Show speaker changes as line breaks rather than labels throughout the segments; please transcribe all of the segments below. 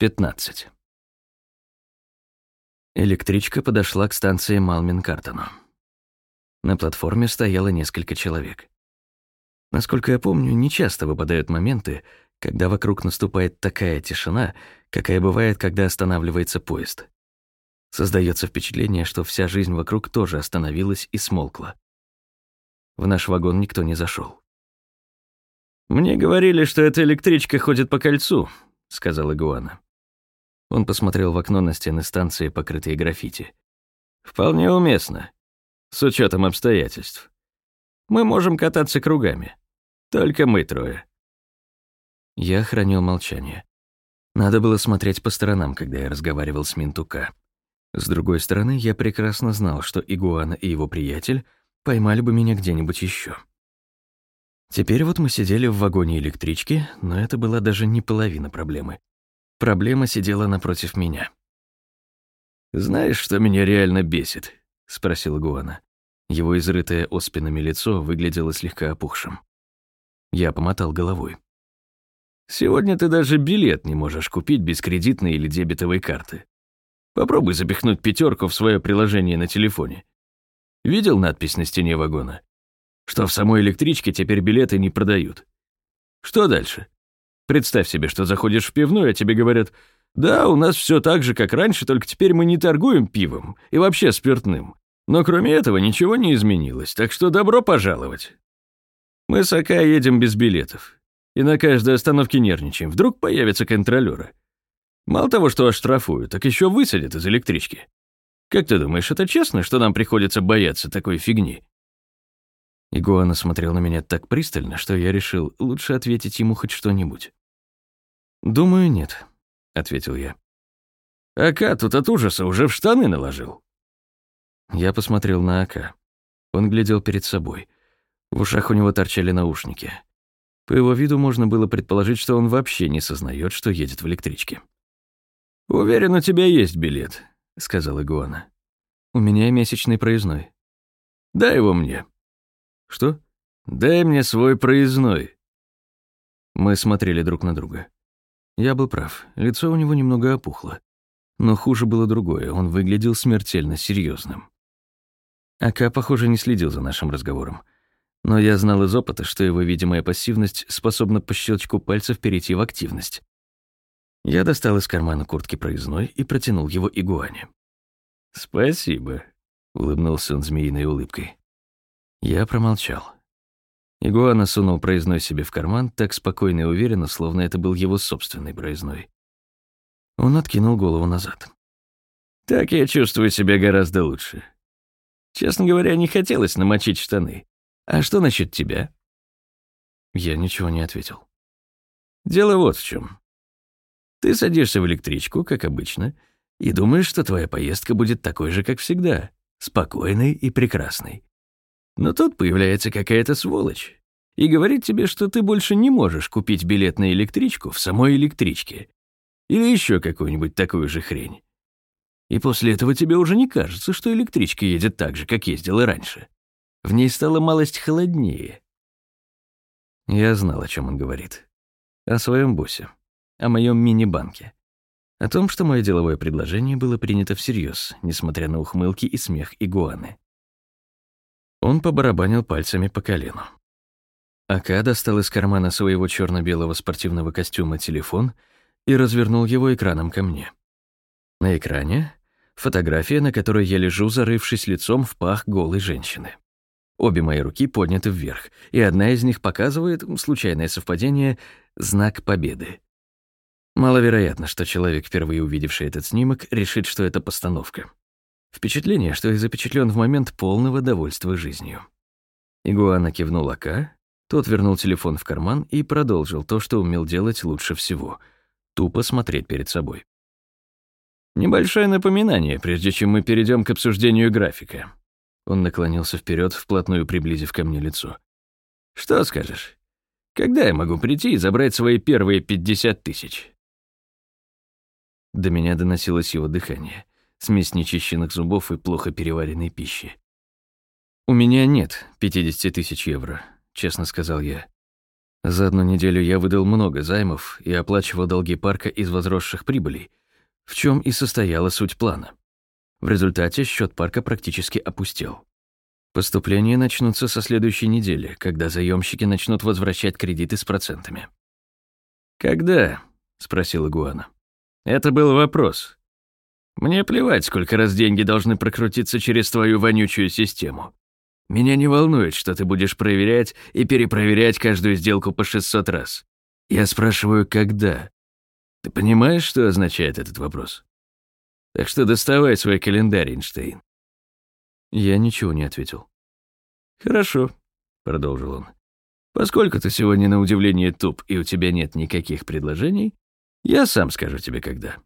15. Электричка подошла к станции Малмин-Картону. На платформе стояло несколько человек. Насколько я помню, нечасто выпадают моменты, когда вокруг наступает такая тишина, какая бывает, когда останавливается поезд. Создается впечатление, что вся жизнь вокруг тоже остановилась и смолкла. В наш вагон никто не зашел.
«Мне говорили, что эта электричка ходит по кольцу», — сказал Игуана.
Он посмотрел в окно на стены станции, покрытые граффити.
«Вполне уместно, с учетом обстоятельств. Мы можем кататься кругами. Только мы трое».
Я хранил молчание. Надо было смотреть по сторонам, когда я разговаривал с Минтука. С другой стороны, я прекрасно знал, что Игуана и его приятель поймали бы меня где-нибудь еще. Теперь вот мы сидели в вагоне электрички, но это была даже не половина проблемы. Проблема сидела напротив меня.
«Знаешь, что меня реально бесит?» — спросил
Игуана. Его изрытое оспинами лицо выглядело слегка опухшим. Я помотал головой.
«Сегодня ты даже билет не можешь купить без кредитной или дебетовой карты. Попробуй запихнуть пятерку в свое приложение на телефоне. Видел надпись на стене вагона? Что в самой электричке теперь билеты не продают. Что дальше? Представь себе, что заходишь в пивную, а тебе говорят, «Да, у нас все так же, как раньше, только теперь мы не торгуем пивом и вообще спиртным. Но кроме этого ничего не изменилось, так что добро пожаловать». Мы с АК едем без билетов. И на каждой остановке нервничаем. Вдруг появятся контролеры. Мало того, что оштрафуют, так еще высадят из электрички. Как ты думаешь, это честно, что нам приходится бояться такой фигни?»
Игуана смотрел на меня так пристально, что я решил лучше ответить ему хоть что-нибудь. «Думаю, нет», — ответил я.
«Ака тут от ужаса уже в штаны наложил».
Я посмотрел на Ака. Он глядел перед собой. В ушах у него торчали наушники. По его виду можно было предположить, что он вообще не сознает, что едет в электричке.
«Уверен, у тебя есть билет», — сказал Игуана.
«У меня месячный проездной».
«Дай его мне».
«Что?»
«Дай мне свой проездной».
Мы смотрели друг на друга. Я был прав, лицо у него немного опухло. Но хуже было другое, он выглядел смертельно серьезным. Ака, похоже, не следил за нашим разговором. Но я знал из опыта, что его видимая пассивность способна по щелчку пальцев перейти в активность. Я достал из кармана куртки проездной и протянул его игуане.
«Спасибо», — улыбнулся он змеиной улыбкой.
Я промолчал. Игуана сунул проездной себе в карман так спокойно и уверенно, словно это был его собственный проездной. Он откинул голову назад.
«Так я чувствую себя гораздо лучше. Честно говоря, не хотелось намочить штаны. А что насчет тебя?»
Я ничего не ответил.
«Дело вот в чем. Ты садишься в электричку, как обычно, и думаешь, что твоя поездка будет такой же, как всегда, спокойной и прекрасной. Но тут появляется какая-то сволочь и говорит тебе, что ты больше не можешь купить билет на электричку в самой электричке или еще какую-нибудь такую же хрень. И после этого тебе уже не кажется, что электричка едет так же, как ездила раньше. В ней стало малость холоднее.
Я знал, о чем он говорит. О своем боссе о моем мини-банке. О том, что мое деловое предложение было принято всерьез, несмотря на ухмылки и смех игуаны. Он побарабанил пальцами по колену. Ака достал из кармана своего черно белого спортивного костюма телефон и развернул его экраном ко мне. На экране — фотография, на которой я лежу, зарывшись лицом в пах голой женщины. Обе мои руки подняты вверх, и одна из них показывает, случайное совпадение, знак победы. Маловероятно, что человек, впервые увидевший этот снимок, решит, что это постановка. Впечатление, что я запечатлен в момент полного довольства жизнью. Игуана кивнул Ака, тот вернул телефон в карман и продолжил то, что умел делать лучше всего — тупо смотреть перед собой.
«Небольшое напоминание, прежде чем мы перейдем к обсуждению графика».
Он наклонился вперед, вплотную приблизив ко мне лицо.
«Что скажешь? Когда я могу прийти и забрать свои первые пятьдесят тысяч?»
До меня доносилось его дыхание, смесь нечищенных зубов и плохо переваренной пищи. «У меня нет 50 тысяч евро», — честно сказал я. За одну неделю я выдал много займов и оплачивал долги парка из возросших прибылей, в чем и состояла суть плана. В результате счет парка практически опустел. Поступления начнутся со следующей недели, когда заемщики начнут возвращать кредиты с процентами.
«Когда?» — спросил Игуана. «Это был вопрос. Мне плевать, сколько раз деньги должны прокрутиться через твою вонючую систему. Меня не волнует, что ты будешь проверять и перепроверять каждую сделку по 600 раз. Я спрашиваю, когда? Ты понимаешь, что означает этот вопрос? Так что доставай свой календарь, Эйнштейн.
Я ничего не ответил.
«Хорошо», — продолжил он. «Поскольку ты сегодня на удивление туп и у тебя нет никаких предложений, я сам скажу тебе когда.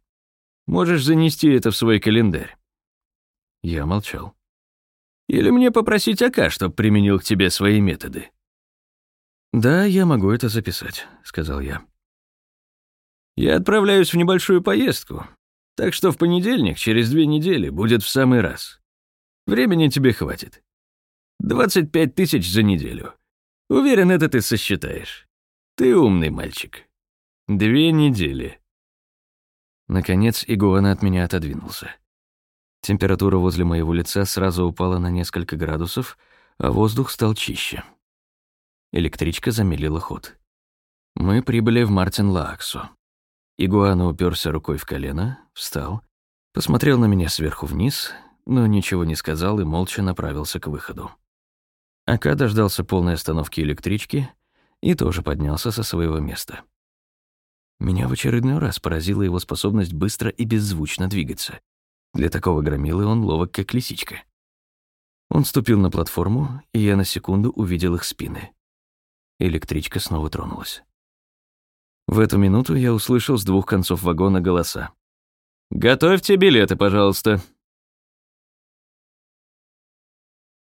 Можешь занести это в свой календарь».
Я молчал.
«Или мне попросить АК, чтобы применил к тебе свои методы?»
«Да, я могу это записать», — сказал я.
«Я отправляюсь в небольшую поездку, так что в понедельник, через две недели, будет в самый раз. Времени тебе хватит. 25 тысяч за неделю. Уверен, это ты сосчитаешь. Ты умный мальчик. Две недели.
Наконец игуана от меня отодвинулся. Температура возле моего лица сразу упала на несколько градусов, а воздух стал чище. Электричка замедлила ход. Мы прибыли в Мартин-Лааксу. Игуана уперся рукой в колено, встал, посмотрел на меня сверху вниз, но ничего не сказал и молча направился к выходу. Ака дождался полной остановки электрички и тоже поднялся со своего места. Меня в очередной раз поразила его способность быстро и беззвучно двигаться. Для такого громилы он ловок, как лисичка. Он ступил на платформу, и я на секунду увидел их спины. Электричка снова тронулась. В эту минуту я услышал с двух концов вагона голоса.
«Готовьте билеты, пожалуйста»,